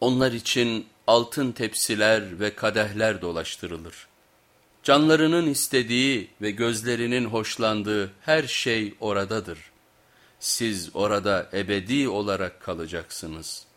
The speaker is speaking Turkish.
Onlar için altın tepsiler ve kadehler dolaştırılır. Canlarının istediği ve gözlerinin hoşlandığı her şey oradadır. Siz orada ebedi olarak kalacaksınız.''